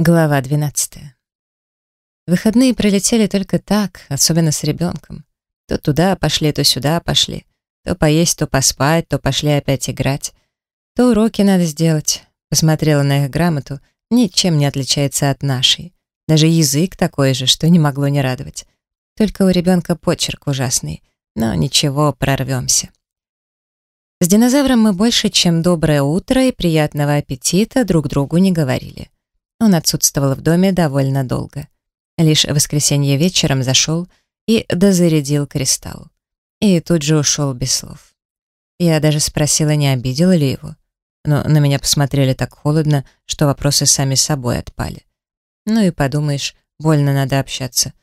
Глава 12. Выходные пролетели только так, особенно с ребенком. То туда пошли, то сюда пошли. То поесть, то поспать, то пошли опять играть. То уроки надо сделать. Посмотрела на их грамоту, ничем не отличается от нашей. Даже язык такой же, что не могло не радовать. Только у ребенка почерк ужасный. Но ничего, прорвемся. С динозавром мы больше, чем доброе утро и приятного аппетита друг другу не говорили. Он отсутствовал в доме довольно долго. Лишь в воскресенье вечером зашел и дозарядил кристалл. И тут же ушел без слов. Я даже спросила, не обидела ли его. Но на меня посмотрели так холодно, что вопросы сами собой отпали. Ну и подумаешь, больно надо общаться.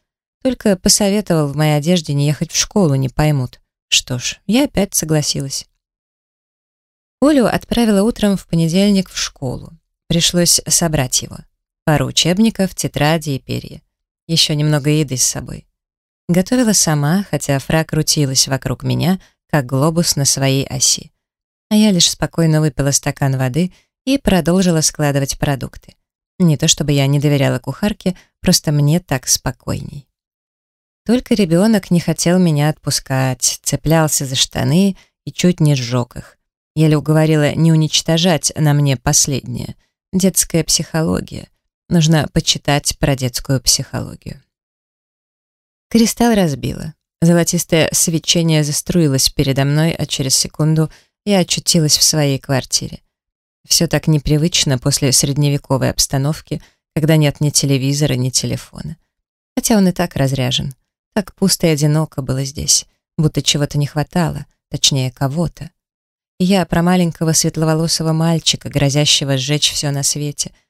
Только посоветовал в моей одежде не ехать в школу, не поймут. Что ж, я опять согласилась. Олю отправила утром в понедельник в школу. Пришлось собрать его. Пару учебников, тетради и перья. Еще немного еды с собой. Готовила сама, хотя фрак крутилась вокруг меня, как глобус на своей оси. А я лишь спокойно выпила стакан воды и продолжила складывать продукты. Не то чтобы я не доверяла кухарке, просто мне так спокойней. Только ребенок не хотел меня отпускать, цеплялся за штаны и чуть не сжег их. Еле уговорила не уничтожать на мне последнее. Детская психология. Нужно почитать про детскую психологию. Кристалл разбила. Золотистое свечение заструилось передо мной, а через секунду я очутилась в своей квартире. Все так непривычно после средневековой обстановки, когда нет ни телевизора, ни телефона. Хотя он и так разряжен. Так пусто и одиноко было здесь, будто чего-то не хватало, точнее, кого-то. Я про маленького светловолосого мальчика, грозящего сжечь все на свете —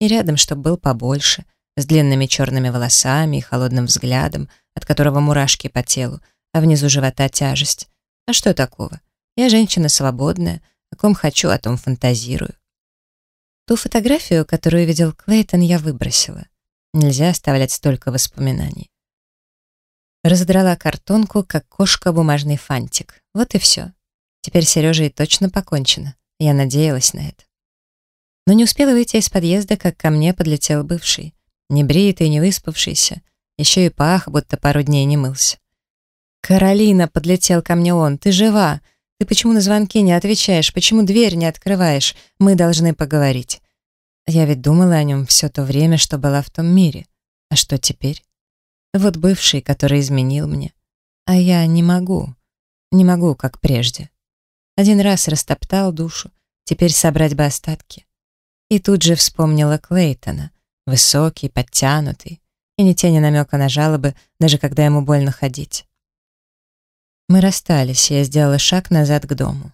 и рядом, чтобы был побольше, с длинными черными волосами и холодным взглядом, от которого мурашки по телу, а внизу живота тяжесть. А что такого? Я женщина свободная, о ком хочу, о том фантазирую. Ту фотографию, которую видел Клейтон, я выбросила. Нельзя оставлять столько воспоминаний. Разодрала картонку, как кошка бумажный фантик. Вот и все. Теперь Сережей точно покончено. Я надеялась на это. Но не успела выйти из подъезда, как ко мне подлетел бывший. Небритый, не выспавшийся. Еще и пах, будто пару дней не мылся. «Каролина!» — подлетел ко мне он. «Ты жива? Ты почему на звонки не отвечаешь? Почему дверь не открываешь? Мы должны поговорить». Я ведь думала о нем все то время, что была в том мире. А что теперь? Вот бывший, который изменил мне. А я не могу. Не могу, как прежде. Один раз растоптал душу, теперь собрать бы остатки. И тут же вспомнила Клейтона, высокий, подтянутый, и ни тени намека на жалобы, даже когда ему больно ходить. Мы расстались, и я сделала шаг назад к дому.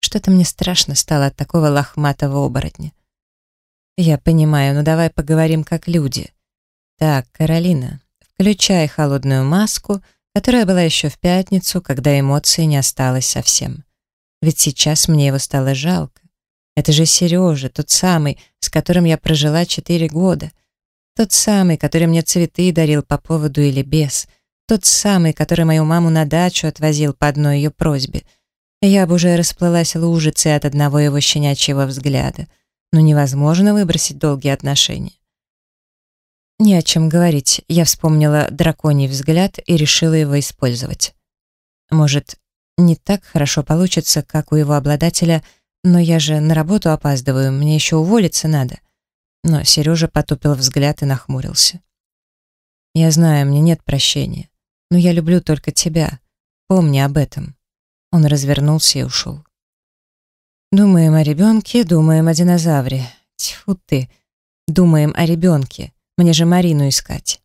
Что-то мне страшно стало от такого лохматого оборотня. Я понимаю, но давай поговорим как люди. Так, Каролина, включай холодную маску, которая была еще в пятницу, когда эмоций не осталось совсем. Ведь сейчас мне его стало жалко. Это же Сережа, тот самый, с которым я прожила четыре года. Тот самый, который мне цветы дарил по поводу или без. Тот самый, который мою маму на дачу отвозил по одной ее просьбе. Я бы уже расплылась лужицей от одного его щенячьего взгляда. Но невозможно выбросить долгие отношения. Не о чем говорить. Я вспомнила драконий взгляд и решила его использовать. Может, не так хорошо получится, как у его обладателя — «Но я же на работу опаздываю, мне еще уволиться надо». Но Сережа потупил взгляд и нахмурился. «Я знаю, мне нет прощения, но я люблю только тебя. Помни об этом». Он развернулся и ушел. «Думаем о ребенке, думаем о динозавре. Тьфу ты, думаем о ребенке. Мне же Марину искать».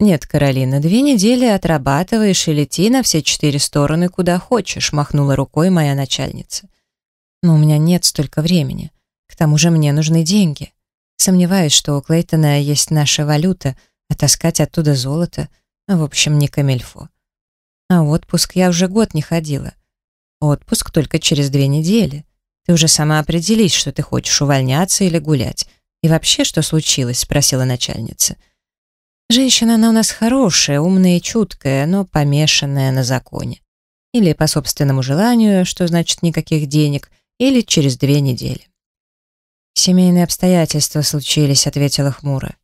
«Нет, Каролина, две недели отрабатываешь и лети на все четыре стороны, куда хочешь», махнула рукой моя начальница. «Но у меня нет столько времени. К тому же мне нужны деньги. Сомневаюсь, что у Клейтона есть наша валюта, а таскать оттуда золото, в общем, не камельфо. А отпуск я уже год не ходила. Отпуск только через две недели. Ты уже сама определись, что ты хочешь увольняться или гулять. И вообще, что случилось?» спросила начальница. Женщина она у нас хорошая, умная и чуткая, но помешанная на законе. Или по собственному желанию, что значит никаких денег, или через две недели. «Семейные обстоятельства случились», — ответила хмуро.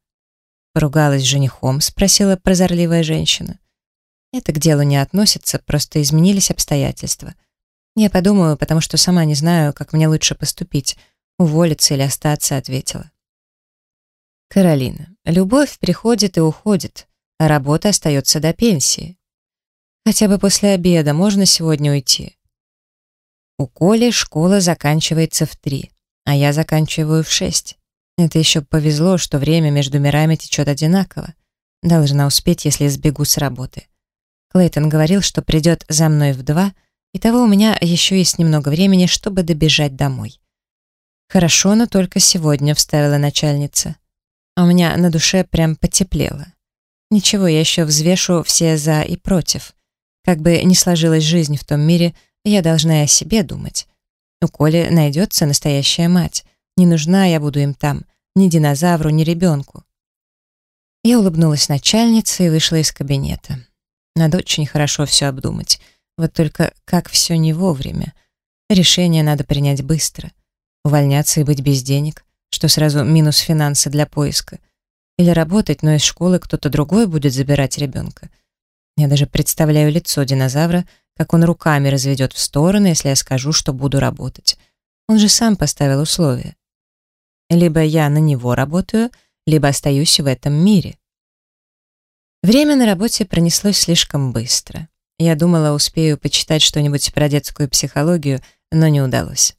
«Поругалась с женихом?» — спросила прозорливая женщина. «Это к делу не относится, просто изменились обстоятельства. Я подумаю, потому что сама не знаю, как мне лучше поступить, уволиться или остаться», — ответила. «Каролина, любовь приходит и уходит, а работа остается до пенсии. Хотя бы после обеда можно сегодня уйти?» У Коли школа заканчивается в три, а я заканчиваю в шесть. Это еще повезло, что время между мирами течет одинаково. Должна успеть, если сбегу с работы. Клейтон говорил, что придет за мной в два, и того у меня еще есть немного времени, чтобы добежать домой. «Хорошо, но только сегодня», — вставила начальница. А у меня на душе прям потеплело. Ничего, я еще взвешу все «за» и «против». Как бы ни сложилась жизнь в том мире, я должна о себе думать. У Коли найдется настоящая мать. Не нужна я буду им там, ни динозавру, ни ребенку. Я улыбнулась начальнице и вышла из кабинета. Надо очень хорошо все обдумать. Вот только как все не вовремя. Решение надо принять быстро. Увольняться и быть без денег, что сразу минус финансы для поиска. Или работать, но из школы кто-то другой будет забирать ребенка. Я даже представляю лицо динозавра, как он руками разведет в стороны, если я скажу, что буду работать. Он же сам поставил условия. Либо я на него работаю, либо остаюсь в этом мире. Время на работе пронеслось слишком быстро. Я думала, успею почитать что-нибудь про детскую психологию, но не удалось.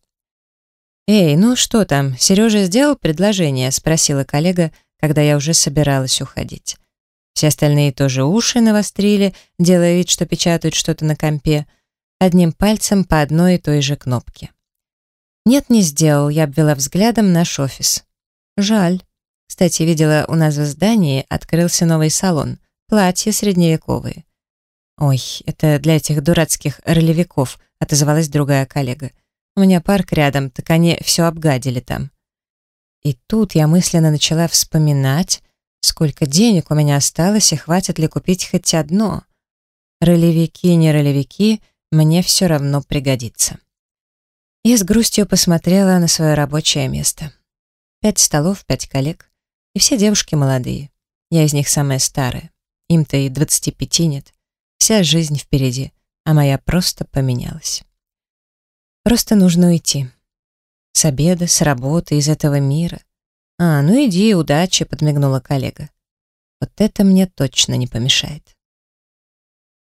«Эй, ну что там, Сережа сделал предложение?» — спросила коллега, когда я уже собиралась уходить. Все остальные тоже уши навострили, делая вид, что печатают что-то на компе, одним пальцем по одной и той же кнопке. Нет, не сделал, я обвела взглядом наш офис. Жаль. Кстати, видела, у нас в здании открылся новый салон, платья средневековые. Ой, это для этих дурацких ролевиков, отозвалась другая коллега. У меня парк рядом, так они все обгадили там. И тут я мысленно начала вспоминать, Сколько денег у меня осталось и хватит ли купить хоть одно? Ролевики, не ролевики, мне все равно пригодится. Я с грустью посмотрела на свое рабочее место. Пять столов, пять коллег, и все девушки молодые. Я из них самая старая. Им-то и двадцати пяти нет. Вся жизнь впереди, а моя просто поменялась. Просто нужно уйти. С обеда, с работы, из этого мира — «А, ну иди, удачи», — подмигнула коллега. «Вот это мне точно не помешает».